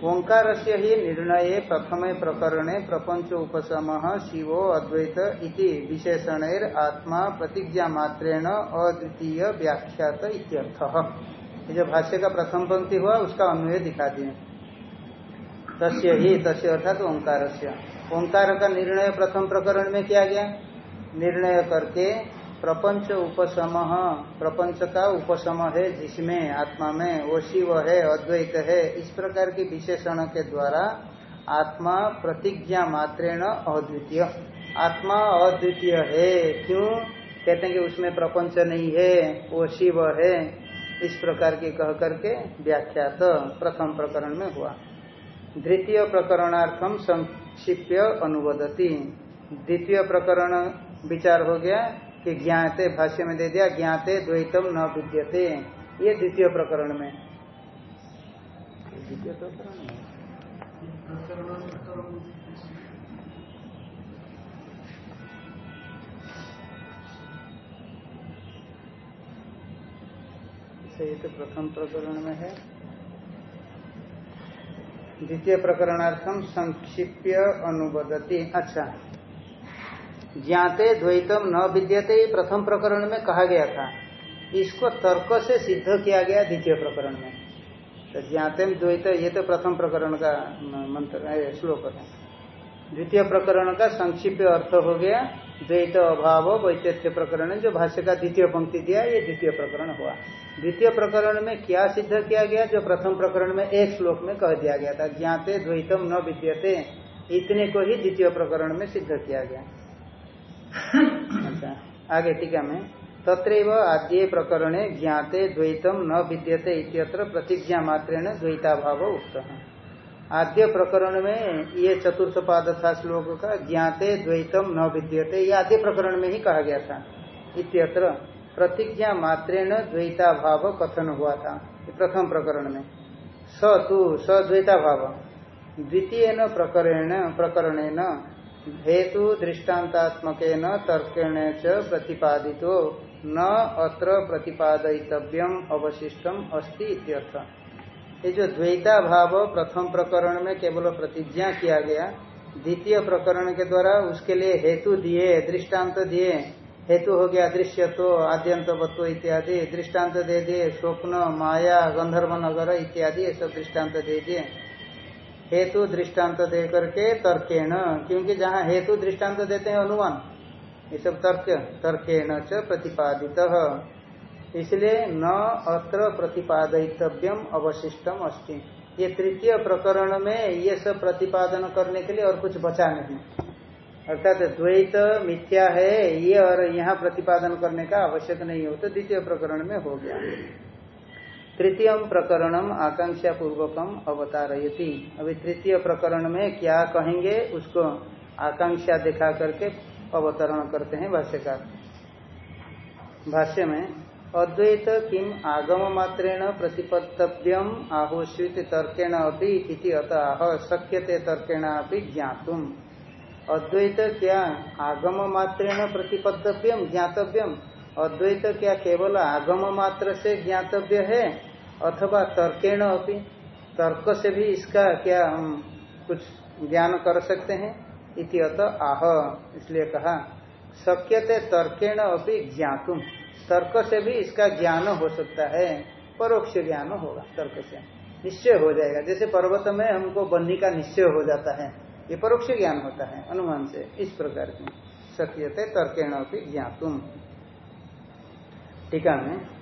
ओंकार से ही निर्णय, प्रथम प्रकरणे, प्रपंच उपशम, शिवो अद्वैत इति विशेषण आत्मा प्रतिज्ञा मात्रेण अद्वितीय व्याख्यात इत्यर्थ। जो भाष्य का प्रथम पंक्ति हुआ, उसका अन्वय दिखा दिए। तस्य ही, तस्य अर्थात ओंकार से ओंकार का निर्णय प्रथम प्रकरण में किया गया? निर्णय करके प्रपंच उपशम, प्रपंच का उपशम है, जिसमें आत्मा में वो शिव है, अद्वैत है, इस प्रकार की विशेषण के द्वारा आत्मा प्रतिज्ञा मात्रेण अद्वितीय। आत्मा अद्वितीय है, क्यों? कहते हैं कि उसमें प्रपंच नहीं है, वो शिव है, इस प्रकार की कह करके व्याख्या तो प्रथम प्रकरण में हुआ। द्वितीय प्रकरणार्थम संक्षिप्य अनुवदती। द्वितीय प्रकरण विचार हो गया कि ज्ञाते भाष्य में दे दिया, ज्ञाते द्वैतम न विद्यते। ये द्वितीय प्रकरण में। द्वितीय प्रकरण ये तो प्रथम प्रकरण में है। द्वितीय प्रकरणार्थम संक्षिप्य अनुबदती अच्छा। ज्ञाते द्वैतम न विद्यते प्रथम प्रकरण में कहा गया था। इसको तर्क से सिद्ध किया गया द्वितीय प्रकरण में। तो ज्ञाते द्वैत, ये तो प्रथम प्रकरण का मंत्र श्लोक है। द्वितीय प्रकरण का संक्षिप्त अर्थ हो गया, द्वैत अभाव वैचित्य प्रकरण, जो भाष्य का द्वितीय पंक्ति दिया, ये द्वितीय प्रकरण हुआ। द्वितीय प्रकरण में क्या सिद्ध किया गया, जो प्रथम प्रकरण में एक श्लोक में कह दिया गया था, ज्ञाते द्वैतम न विद्यते, इतने को ही द्वितीय प्रकरण में सिद्ध किया गया। अच्छा। आगे टीका में तत्रैव आद्य प्रकरणे ज्ञाते द्वैतम न विद्यते इत्यत्र प्रतिज्ञा मात्रेण द्वैताभाव उक्त। आद्य प्रकरण में ये चतुर्थ पाद था श्लोक का ज्ञाते द्वैतम न विद्यते, ये आद्य प्रकरण में ही कहा गया था। इत्यत्र प्रतिज्ञा मात्रेण द्वैताभाव कथन हुआ था प्रथम प्रकरण में। स तु सद्वैताभाव द्वितीय प्रकरण प्रकरण हेतु दृष्टान्तात्मक तर्केण च प्रतिपादितो। न अत्र प्रतिपादितव्यम अवशिष्टम अस्ति इत्यर्थ। ये जो द्वैता भाव प्रथम प्रकरण में केवल प्रतिज्ञा किया गया, द्वितीय प्रकरण के द्वारा उसके लिए हेतु दिए, दृष्टांत दिए, हेतु हो गया दृश्य तो आद्यंतवत्व इत्यादि, दृष्टांत दे दिए, स्वप्न, माया, गंधर्व नगर इत्यादि, ये सब दृष्टांत दे दिए। हेतु दृष्टांत दे करके तर्केण, क्योंकि जहाँ हेतु दृष्टांत देते हैं अनुमान, ये सब तर्क, तर्केण च प्रतिपादित। इसलिए न अत्र प्रतिपादितव्यम अवशिष्टम अस्ति। ये तृतीय प्रकरण में ये सब प्रतिपादन करने के लिए और कुछ बचा नहीं। अर्थात द्वैत, मिथ्या है, ये और यहाँ प्रतिपादन करने का आवश्यक नहीं हो तो द्वितीय प्रकरण में हो गया। तृतीय प्रकरणम आकांक्षा पूर्वकम अवतारयती। अभी तृतीय प्रकरण में क्या कहेंगे, उसको आकांक्षा दिखा करके अवतरण करते हैं भाष्यकार। भाष्य में, अद्वैत किम आगम मात्रेण प्रतिपत्तव्यम आहोषित तर्केण अभी अतः शक्यते तर्केण अभी ज्ञातुम। अद्वैत क्या आगम मात्रेण प्रतिपत्तव्यम, ज्ञातव्यम? अद्वैत क्या केवल आगम मात्र से ज्ञातव्य है? अथवा तर्केण अपनी तर्क से भी इसका क्या हम कुछ ज्ञान कर सकते हैं? इति अत आह, इसलिए कहा, शक्यते तर्केण अपनी ज्ञातुम। तर्क से भी इसका ज्ञान हो सकता है, परोक्ष ज्ञान होगा तर्क से। निश्चय हो जाएगा। जैसे पर्वत में हमको बन्नी का निश्चय हो जाता है, ये परोक्ष ज्ञान होता है, अनुमान से, इस प्रकार की। शक्यते तर्केण अपनी ज्ञातुम। टीका में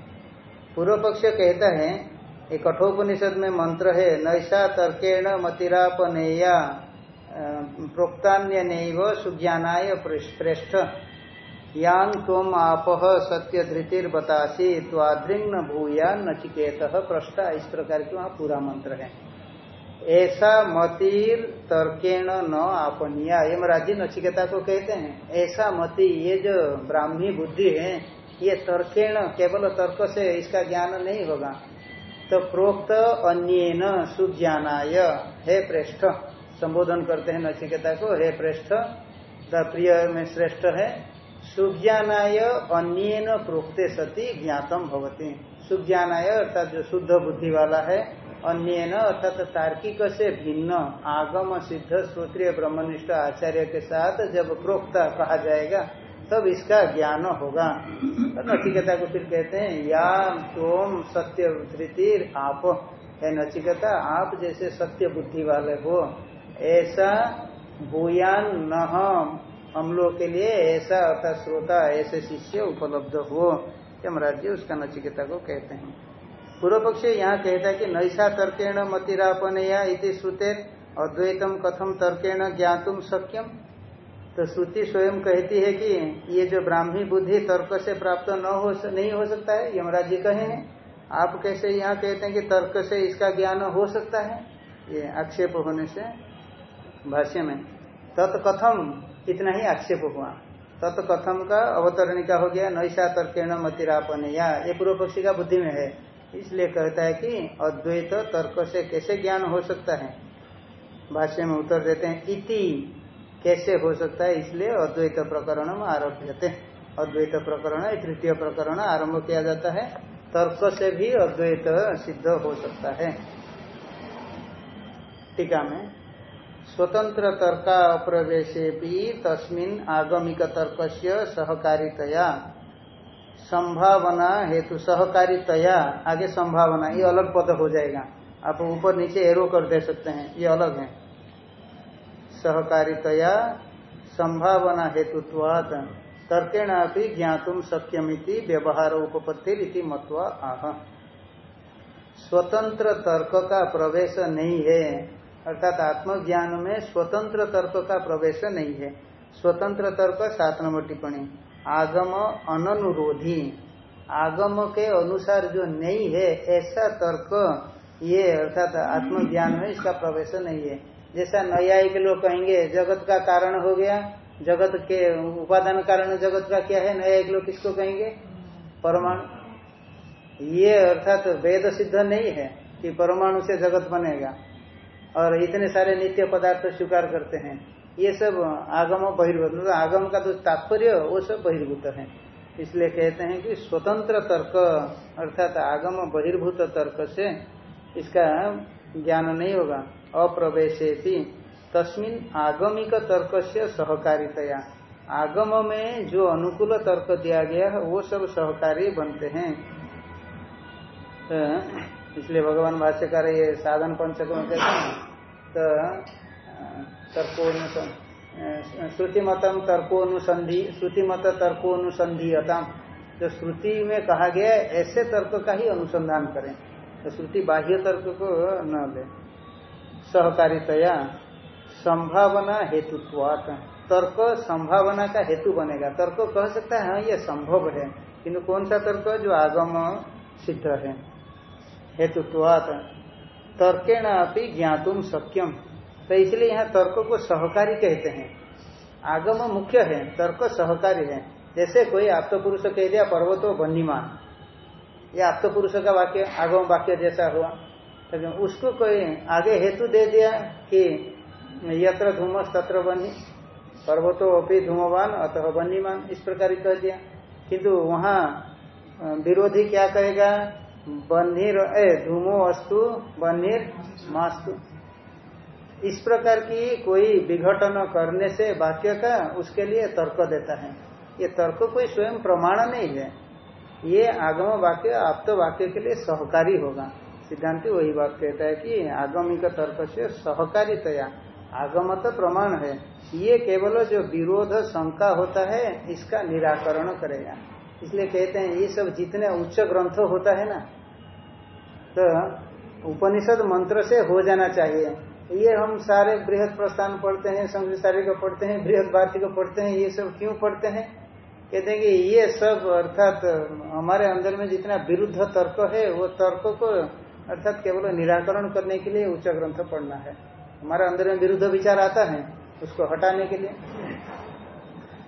पूर्व पक्ष कहता है एक कठोपनिषद में मंत्र है नैसा तर्केण मतिरापनेया प्रोक्तान्य नैव सुज्ञानाय श्रेष्ठ यान तुम आप सत्य धृतिर बतासी त्वाद्रिंग भूया नचिकेत प्रष्टा। इस प्रकार की वहाँ पूरा मंत्र है। ऐसा मतिर तर्केण न आपनिया, ये महाराजी नचिकेता को कहते हैं। ऐसा मति, ये जो ब्राह्मी बुद्धि है ये तर्केण, केवल तर्क से इसका ज्ञान नहीं होगा। तो प्रोक्त अन्य सुज्ञानाय, हे प्रेष्ठ, संबोधन करते हैं नचिकेता को, हे प्रेष्ठ प्रिय में श्रेष्ठ है, सुज्ञानाय अन्य प्रोक्ते सती ज्ञातम भवती। सुज्ञानाय अर्थात जो शुद्ध बुद्धि वाला है अन्य अर्थात तार्किक से भिन्न, आगम सिद्ध, श्रोत्रिय ब्रह्मनिष्ठ आचार्य के साथ जब प्रोक्ता कहा जाएगा तब इसका ज्ञान होगा। नचिकेता को फिर कहते हैं या तुम सत्य धृति आप। है नचिकेता, आप जैसे सत्य बुद्धि वाले हो, ऐसा भूयान न हम लोग के लिए ऐसा अर्थात श्रोता, ऐसे शिष्य उपलब्ध हो। यमराज जी उसका नचिकेता को कहते हैं। पूर्व पक्ष यहाँ कहता है कि नैसा तर्केण मतिरापन या इति श्रुते अद्वैतम कथम तर्केण ज्ञातुम सक्यम तो श्रुति स्वयं कहती है कि ये जो ब्राह्मी बुद्धि तर्क से प्राप्त न हो नहीं हो सकता है, यमराज जी कहे हैं आप कैसे यहाँ कहते हैं कि तर्क से इसका ज्ञान हो सकता है? ये आक्षेप होने से भाष्य में, तत्कथम इतना ही आक्षेप हुआ। तत्कथम का अवतरणिका हो गया नैसा तर्केण मतिरापन या ये पूर्व पक्षी का बुद्धि में है। इसलिए कहता है कि अद्वैत तर्क से कैसे ज्ञान हो सकता है? भाष्य में उत्तर देते हैं, इति कैसे हो सकता है इसलिए अद्वैत प्रकरण में आरभ्य अद्वैत प्रकरण, तृतीय प्रकरण आरंभ किया जाता है। तर्क से भी अद्वैत सिद्ध हो सकता है। टीका में, स्वतंत्र तर्का अप्रवेशे भी तस्मिन आगमिक तर्क सहकारितया। संभावना हेतु सहकारितया, आगे संभावना, ये अलग पद हो जाएगा। आप ऊपर नीचे एरो कर दे सकते हैं, ये अलग है। सहकारितया संभावना हेतुत्वात तर्केण ज्ञातुम सक्यमिति व्यवहार उपपत्ति मत्वा आह। स्वतंत्र तर्क का प्रवेश नहीं है। अर्थात आत्मज्ञान में स्वतंत्र तर्क का प्रवेश नहीं है। स्वतंत्र तर्क सात नंबर टिप्पणी। आगम अनुरोधी आगम के अनुसार जो नहीं है, ऐसा तर्क ये अर्थात आत्मज्ञान में इसका प्रवेश नहीं है। जैसा न्यायिक लोग कहेंगे, जगत का कारण हो गया। जगत के उपादान कारण जगत का क्या है? न्यायिक लोग किसको कहेंगे? परमाणु। ये अर्थात तो वेद सिद्ध नहीं है कि परमाणु से जगत बनेगा। और इतने सारे नित्य पदार्थ स्वीकार करते हैं। ये सब आगम बहिर्भूत। मतलब आगम का जो तो तात्पर्य, वो सब बहिर्भूत है। इसलिए कहते हैं कि स्वतंत्र तर्क, अर्थात आगम बहिर्भूत तर्क से इसका ज्ञान नहीं होगा। अप्रवेशे तस्मिन आगमिक तर्क से सहकारितया। आगम में जो अनुकूल तर्क दिया गया है, वो सब सहकारी बनते हैं। तो इसलिए भगवान भाष्यकार ये साधन पंचक में कहते हैं तो तर्कों श्रुति मत तर्कोनुसंधीयता जो श्रुति में कहा गया ऐसे तर्क का ही अनुसंधान करें। तो श्रुति बाह्य तर्क को न ले। सहकारितया संभावना हेतुत्वात। तर्क संभावना का हेतु बनेगा। तर्क कह सकता है हाँ ये संभव है किंतु कौन सा तर्क? जो आगम सिद्ध है। हेतुत्वात। तर्केण अपनी ज्ञातुम सक्यम तो इसलिए यहाँ तर्क को सहकारी कहते हैं। आगम मुख्य है, तर्क सहकारी है। जैसे कोई आप तो पुरुष कह दिया, पर्वतो बन्नीमान। ये आप तो पुरुष का वाक्य, आगम वाक्य जैसा हुआ। लेकिन उसको कोई आगे हेतु दे दिया कि यत्र धूमस तत्र बनी पर्वतो अपनी धूमवान, अतः बनीमान इस प्रकार कह दिया। किंतु वहाँ विरोधी क्या कहेगा? बन्हीर, ए, धूमो अस्तु, बन्हीर मास्तु। इस प्रकार की कोई विघटन करने से वाक्य का उसके लिए तर्क देता है। ये तर्क कोई स्वयं प्रमाण नहीं है। ये आगम वाक्य आप तो वाक्य के लिए सहकारी होगा। सिद्धांति वही बात कहता है कि आगमिक तर्क से सहकारितया। आगम तो प्रमाण है। ये केवल जो विरोध, शंका होता है, इसका निराकरण करेगा। इसलिए कहते हैं, ये सब जितने उच्च ग्रंथ होता है ना तो उपनिषद मंत्र से हो जाना चाहिए। ये हम सारे बृहद प्रस्थान पढ़ते हैं संसारी को पढ़ते हैं, बृहद भारती को पढ़ते हैं, ये सब क्यों पढ़ते हैं? कहते हैं कि ये सब अर्थात हमारे अंदर में जितना विरुद्ध तर्क है, वो तर्क को अर्थात केवल निराकरण करने के लिए उच्च ग्रंथ पढ़ना है। हमारे अंदर में विरुद्ध विचार आता है, उसको हटाने के लिए।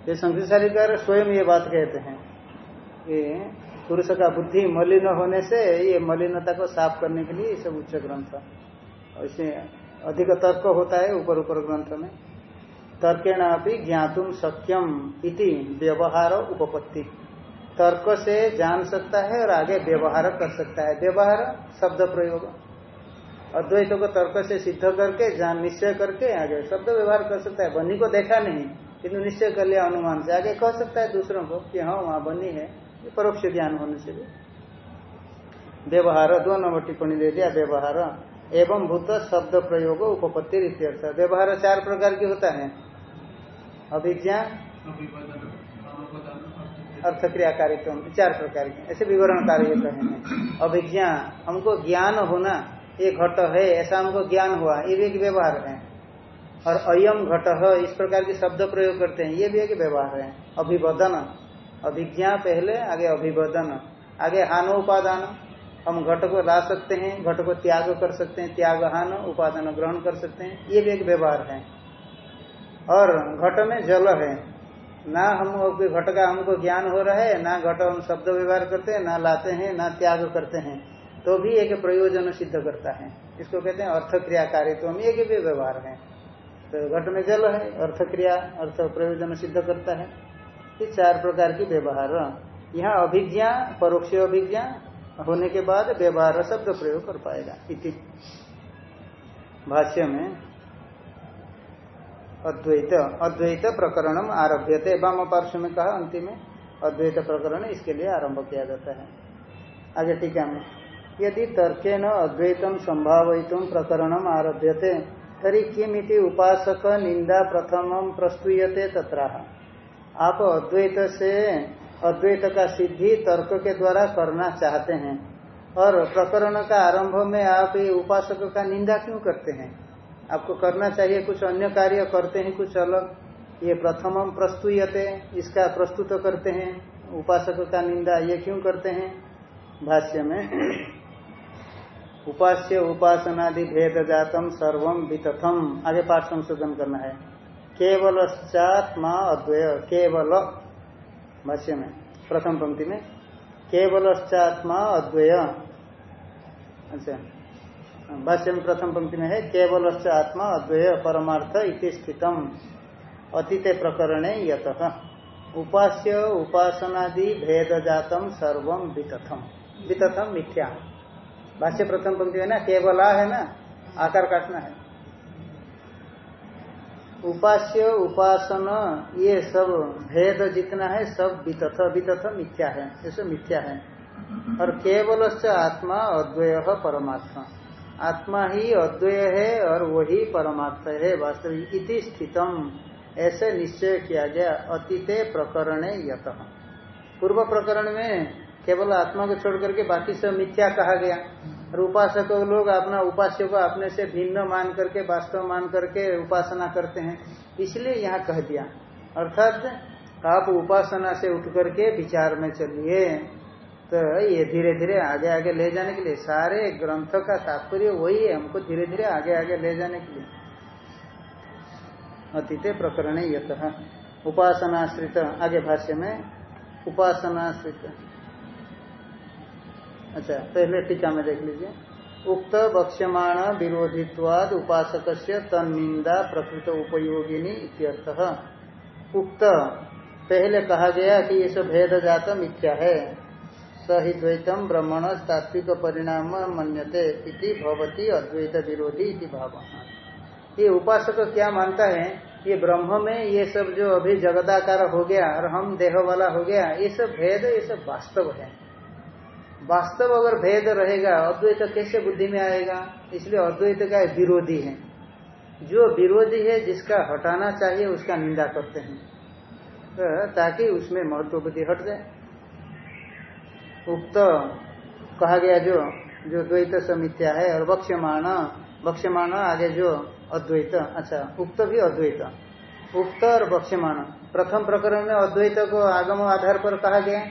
ये संसारिकार स्वयं ये बात कहते हैं कि पुरुष का बुद्धि मलिन होने से ये मलिनता को साफ़ करने के लिए ये सब उच्च ग्रंथ। ऐसे अधिक तर्क होता है ऊपर ऊपर ग्रंथ में। तर्केण ज्ञातुम सक्यम इति व्यवहार उपपत्ति। तर्क से जान सकता है और आगे व्यवहार कर सकता है। व्यवहार, शब्द प्रयोग। अद्वैत को तर्क से सिद्ध करके जान निश्चय करके आगे शब्द व्यवहार कर सकता है। बनी को देखा नहीं किन्तु निश्चय कर लिया अनुमान से। आगे कह सकता है दूसरों को कि हाँ वहाँ बनी है परोक्ष ज्ञान होने से भी। व्यवहार, दो नंबर टिप्पणी दे दिया, व्यवहार एवं भूत शब्द प्रयोग उपपत्ति व्यवहार चार प्रकार की होता है। अभिज्ञा अर्थक्रिया कार्यक्रम चार प्रकार के ऐसे विवरण कार्य कहेंगे अभिज्ञा, हमको ज्ञान होना, ये घट है, ऐसा हमको ज्ञान हुआ, ये भी एक व्यवहार है। और अयम घट है, इस प्रकार के शब्द प्रयोग करते हैं, ये भी एक व्यवहार है। अभिवदन अभिज्ञा पहले, आगे अभिवदन आगे हानो उपादान। हम घट को ला सकते हैं, घट को त्याग कर सकते हैं, त्याग हान उपादान ग्रहण कर सकते हैं, ये भी एक व्यवहार है। और घट में जल है ना हम घट का हमको ज्ञान हो रहा है, ना घट हम शब्द व्यवहार करते हैं, ना लाते हैं, ना त्याग करते हैं तो भी एक प्रयोजन सिद्ध करता है। इसको कहते हैं अर्थ क्रिया कार्य तो हम एक भी व्यवहार है। तो घट में जल है अर्थ क्रिया अर्थ प्रयोजन सिद्ध करता है। ये चार प्रकार की व्यवहार। यहाँ अभिज्ञा, परोक्ष अभिज्ञा, होने के बाद व्यवहार शब्द प्रयोग कर पाएगा। इति। भाष्य में अद्वैत अद्वैत आरभ्य थे वाम पार्श्व में कहा, अंतिम में अद्वैत प्रकरण, इसके लिए आरंभ किया जाता है। आगे टीका में यदि तर्क न अद्वैतम संभावित प्रकरणम आरभ्य थे तरी किमिति उपासक निंदा प्रथम प्रस्तुयते तथा आप अद्वैत से अद्वैत का सिद्धि तर्क के द्वारा करना चाहते हैं, और प्रकरण का आरंभ में आप उपासक का निंदा क्यों करते हैं? आपको करना चाहिए, कुछ अन्य कार्य करते हैं, कुछ अलग। ये प्रथम प्रस्तुयते, इसका प्रस्तुत करते हैं। उपासक का निंदा ये क्यों करते हैं? भाष्य में, उपास्य उपासनादि भेद जातम सर्वम वितथम। आगे पाठ संशोधन करना है। केवल चात्मा अद्वय, केवल, भाष्य में, प्रथम पंक्ति में केवल चात्मा अद्वय। अच्छा। भाष्य में प्रथम पंक्ति में है केवल आत्मा अद्वय परमार्थ इति स्थितम। अतीत प्रकरण यत। उपास्य, उपासनादि भेद जातम सर्व वितथम। वितथम मिथ्या। भाष्य प्रथम पंक्ति है ना, केवला है ना, आकार काटना है। उपास्य, उपासना, ये सब भेद जितना है, सब वितथ वितथ मिथ्या है सब मिथ्या है। और केवल आत्मा अद्वय परमात्मा। आत्मा ही अद्वय है और वही परमात्मा है, वास्तविक इति स्थितम। ऐसे निश्चय किया गया, अतीते प्रकरण यत। पूर्व प्रकरण में केवल आत्मा को छोड़ करके बाकी सब मिथ्या कहा गया। और उपासक लोग अपना उपास्य को अपने से भिन्न मान करके, वास्तव मान करके उपासना करते हैं। इसलिए यहाँ कह दिया। अर्थात आप उपासना से उठ करके विचार में चलिए। तो ये धीरे धीरे आगे आगे ले जाने के लिए सारे ग्रंथ का तात्पर्य वही है हमको धीरे धीरे आगे आगे ले जाने के लिए। अतीत प्रकरण यत। उपासनाश्रित, आगे भाष्य में उपासनाश्रित। अच्छा पहले टीका में देख लीजिए। उक्त बक्ष्यमाण विरोधित्वाद उपासक तनिंदा प्रकृत उपयोगिनी इत्यर्थ। उक्त, पहले कहा गया कि ये सब भेद जात मिथ्या है। सही द्वैतम ब्रह्मण तात्विक परिणाम मन्यते इति भवती अद्वैत विरोधी इति भाव। ये उपासक क्या मानता है? ये ब्रह्म में ये सब जो अभी जगदाकार हो गया और हम देह वाला हो गया, ये सब भेद, ये सब वास्तव है। वास्तव अगर भेद रहेगा, अद्वैत कैसे बुद्धि में आएगा? इसलिए अद्वैत का विरोधी है। जो विरोधी है, जिसका हटाना चाहिए, उसका निंदा करते हैं। तो ताकि उसमें महत्व बुद्धि हट जाए। उक्त कहा गया जो जो द्वैत समित्या है और बक्ष्यमाण बक्ष्यमाण आगे जो अद्वैत अच्छा उक्त भी अद्वैत। उक्त और बक्ष्यमाण प्रथम प्रकरण में अद्वैत को आगम आधार पर कहा गया।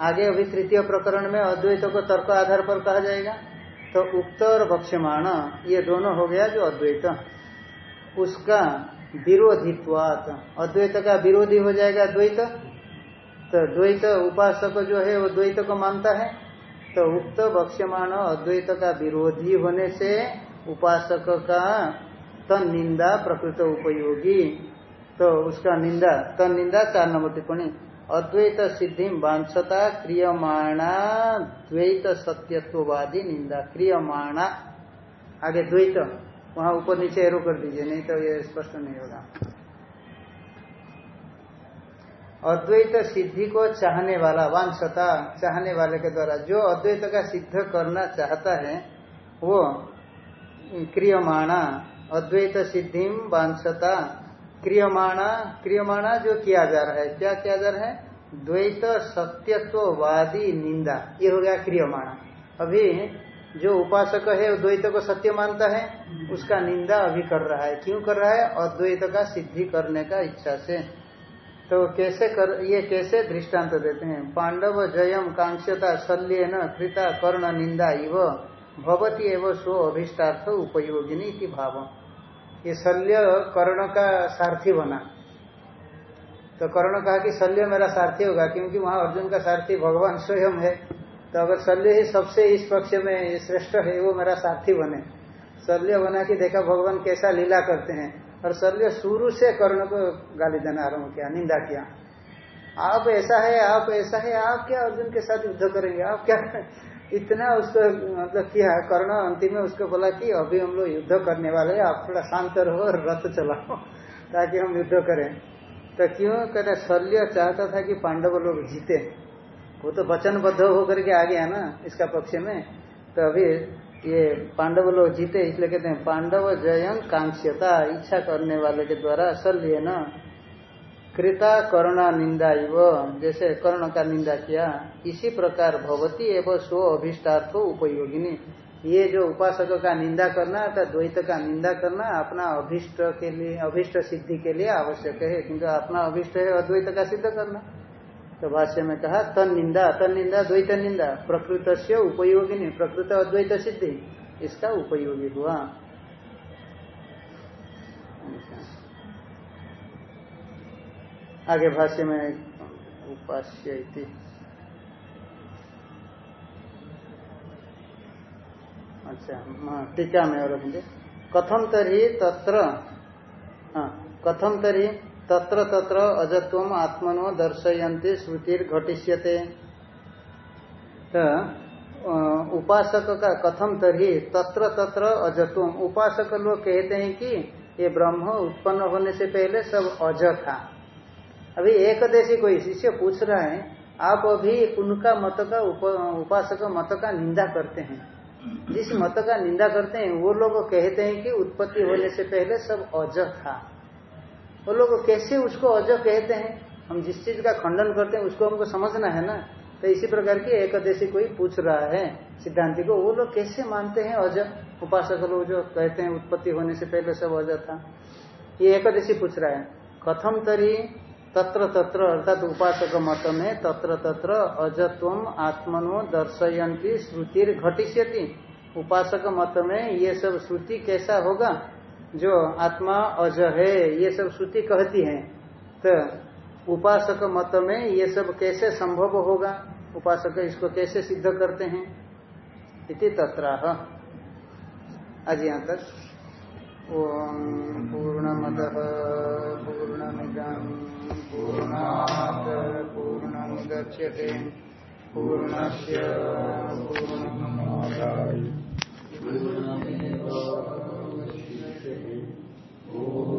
आगे अभी तृतीय प्रकरण में अद्वैत को तर्क आधार पर कहा जाएगा। तो उक्त और बक्ष्यमाण ये दोनों हो गया जो अद्वैत। उसका विरोधित्वात, अद्वैत का विरोधी हो जाएगा द्वैत। तो द्वैत उपासक जो है, वो द्वैत को मानता है। तो उक्त बक्ष्यमाण अद्वैत का विरोधी होने से उपासक का तन निंदा प्रकृत उपयोगी। तो उसका निंदा तन निंदा चार नंबर टिप्पणी। अद्वैत सिद्धि वांछता क्रियमाणा द्वैत सत्यत्ववादी निंदा। क्रियमाणा। आगे द्वैत, वहाँ ऊपर नीचे एरो कर दीजिए, नहीं तो ये स्पष्ट नहीं होगा। अद्वैत सिद्धि को चाहने वाला, वांछता चाहने वाले के द्वारा जो अद्वैत का सिद्ध करना चाहता है, वो क्रियमाणा, अद्वैत सिद्धि वांछता। क्रियमाणा क्रियमाणा जो किया जा रहा है, क्या किया जा रहा है? द्वैत सत्यत्ववादी निंदा, ये हो गया क्रियमाणा। अभी जो उपासक है, वो द्वैत को सत्य मानता है, उसका निंदा अभी कर रहा है। क्यों कर रहा है? अद्वैत का सिद्धि करने का इच्छा से। तो कैसे कर, ये कैसे दृष्टांत तो देते हैं? पांडव जयम कांक्षता शल्य न कृता कर्ण निंदा इव भवती एवं स्व अभिष्टार्थ उपयोगिनी की भाव ये शल्य कर्ण का सारथी बना। तो कर्ण कहा कि शल्य मेरा सारथी होगा, क्योंकि वहाँ अर्जुन का सारथी भगवान स्वयं है। तो अगर शल्य ही सबसे इस पक्ष में श्रेष्ठ है, वो मेरा सारथी बने। शल्य बना के देखा भगवान कैसा लीला करते हैं। और शल्य शुरू से कर्ण को गाली देना आरंभ किया, निंदा किया। आप ऐसा है, आप ऐसा है, आप क्या अर्जुन के साथ युद्ध करेंगे आप क्या इतना उसको मतलब किया, कर्ण अंतिम में उसको बोला कि अभी हम लोग युद्ध करने वाले आप थोड़ा शांत रहो और रथ चलाओ ताकि हम युद्ध करें। तो क्यों? कहते शल्य चाहता था कि पांडव लोग जीते। वो तो वचनबद्ध होकर के आ गया ना, इसका पक्ष में। तो अभी ये पांडव लोग जीते, इसलिए कहते हैं, पांडव जयं कांक्षता इच्छा करने वाले के द्वारा शल्य न। कृता करुणा निंदा जैसे कर्ण का निंदा किया, इसी प्रकार भगवती एवं स्व अभिष्टार्थो उपयोगिनी। ये जो उपासक का निंदा करना अर्थात द्वैत का निंदा करना, अपना अभिष्ट के लिए, अभिष्ट सिद्धि के लिए आवश्यक है क्योंकि अपना अभिष्ट है, अद्वैत का सिद्ध करना। तो भाष्य में कहा तन निंदा तन निंदा द्वैत निंदा प्रकृत से उपयोगी प्रकृत अद्वैत सिद्धि, इसका उपयोगी हुआ। आगे भाष्य में उपास्य अच्छा हाँ टीका में और कथम तरी तत्र हाँ कथम तरी तत्र तत्र अजत्व आत्मनो दर्शयन्ति श्रुतिर घटिष्यते। तो उपासक का कथम तरी तत्र तत्र अजत्व उपासक लोग कहते हैं कि ये ब्रह्म उत्पन्न होने से पहले सब अज था अभी एक देशी कोई शिष्य पूछ रहा है, आप अभी उनका मत का उपासक मत का निंदा करते हैं। जिस मत का निंदा करते हैं, वो लोग कहते हैं कि उत्पत्ति होने से पहले सब अज था वो लोग कैसे उसको अज कहते हैं? हम जिस चीज़ का खंडन करते हैं, उसको हमको समझना है ना? तो इसी प्रकार की एकदशी कोई पूछ रहा है सिद्धांति को, वो लोग कैसे मानते हैं अज उपासक लोग जो कहते हैं, उत्पत्ति होने से पहले सब अज था। ये एकदशी पूछ रहा है, कथम तरी तत्र तत्र, अर्थात उपासक मत में तत्र तत्र अजत्व आत्मनो दर्शयंती श्रुतिर घटिष्यति उपासक मत में ये सब श्रुति कैसा होगा? जो आत्मा अज है, ये सब श्रुति कहती है तो उपासक मत में ये सब कैसे संभव होगा? उपासक इसको कैसे सिद्ध करते हैं? इति तत्राह। आज यहाँ तक। ओम पूर्णमद पूर्णमिदम पूर्णा पूर्णस्य पूर्णमादाय। पूर्णमेव Oh.